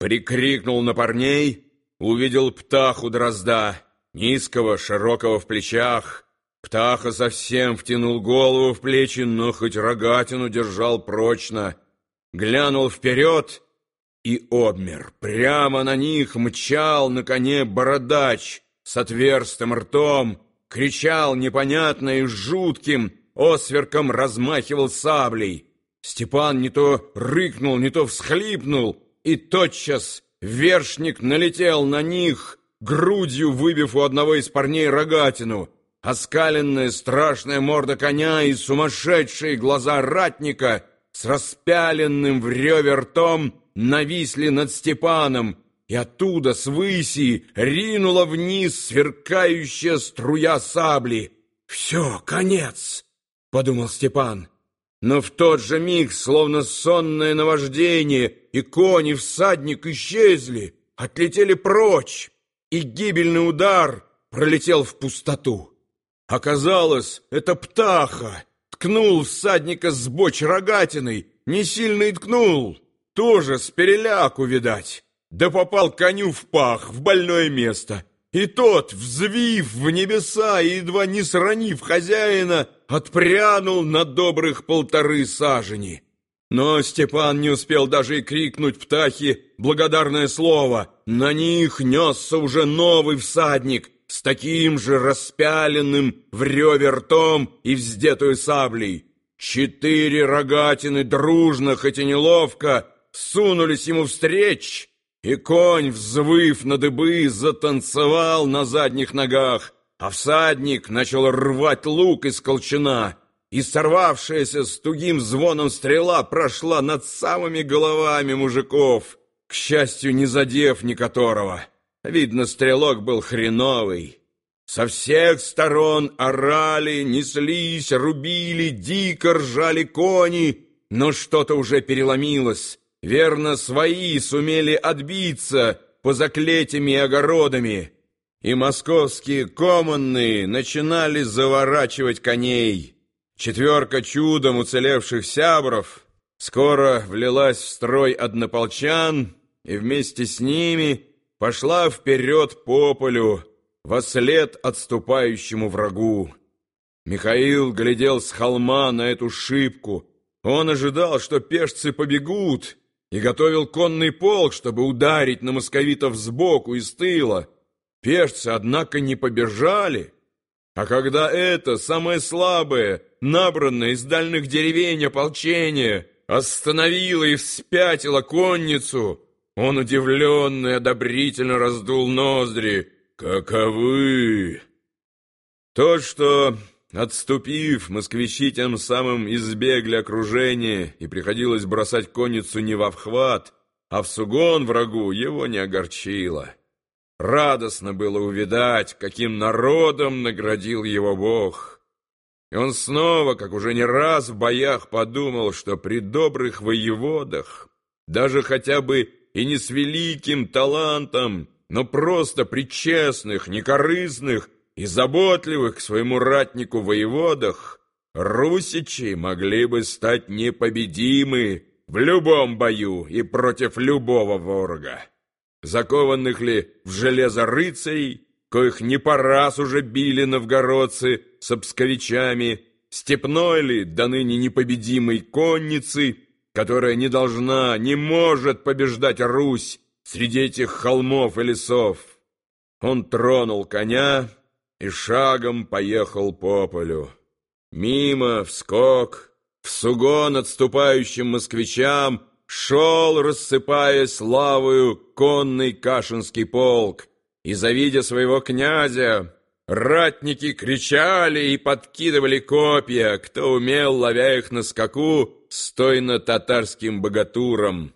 прикрикнул на парней, увидел птаху дрозда, низкого, широкого в плечах. Птаха совсем втянул голову в плечи, но хоть рогатину держал прочно. Глянул вперед и обмер. Прямо на них мчал на коне бородач с отверстым ртом, кричал непонятно и жутким, осверком размахивал саблей. Степан не то рыкнул, не то всхлипнул, и тотчас вершник налетел на них, грудью выбив у одного из парней рогатину. Оскаленная страшная морда коня и сумасшедшие глаза ратника с распяленным в реве ртом нависли над Степаном, и оттуда, с выси, ринула вниз сверкающая струя сабли. «Все, конец!» — подумал Степан. Но в тот же миг, словно сонное наваждение, и кони, всадник исчезли, отлетели прочь, и гибельный удар пролетел в пустоту. Оказалось, это птаха ткнул всадника с боч рогатиной, не сильно и ткнул, тоже с переляку, видать, да попал коню в пах, в больное место. И тот, взвив в небеса и едва не сранив хозяина, отпрянул на добрых полторы сажени. Но Степан не успел даже и крикнуть птахи благодарное слово. На них несся уже новый всадник с таким же распяленным в реве ртом и вздетую саблей. Четыре рогатины дружно, хоть и неловко, сунулись ему встреч, и конь, взвыв на дыбы, затанцевал на задних ногах, а всадник начал рвать лук из колчана, и сорвавшаяся с тугим звоном стрела прошла над самыми головами мужиков, к счастью, не задев ни которого. Видно, стрелок был хреновый. Со всех сторон орали, неслись, рубили, дико ржали кони, но что-то уже переломилось. Верно, свои сумели отбиться по заклетями и огородами, и московские команные начинали заворачивать коней. Четверка чудом уцелевших сябров скоро влилась в строй однополчан и вместе с ними пошла вперед по полю, во след отступающему врагу. Михаил глядел с холма на эту шибку. Он ожидал, что пешцы побегут, и готовил конный полк, чтобы ударить на московитов сбоку и с тыла. Пешцы, однако, не побежали. А когда это, самое слабое, набранное из дальних деревень ополчение, остановило и вспятило конницу, он удивленно и одобрительно раздул ноздри. «Каковы?» То, что Отступив, москвичи тем самым избегли окружения, и приходилось бросать конницу не во вхват, а в сугон врагу его не огорчило. Радостно было увидать, каким народом наградил его Бог. И он снова, как уже не раз в боях, подумал, что при добрых воеводах, даже хотя бы и не с великим талантом, но просто при честных, некорыстных, и заботливых к своему ратнику воеводах, русичи могли бы стать непобедимы в любом бою и против любого ворога. Закованных ли в железо рыцарей, коих не по раз уже били новгородцы с обсковичами, степной ли до ныне непобедимой конницы, которая не должна, не может побеждать Русь среди этих холмов и лесов. Он тронул коня, и шагом поехал по полю. Мимо, вскок, в сугон отступающим москвичам шел, рассыпая славою, конный кашинский полк, и, завидя своего князя, ратники кричали и подкидывали копья, кто умел, ловя их на скаку, стойно татарским богатуром.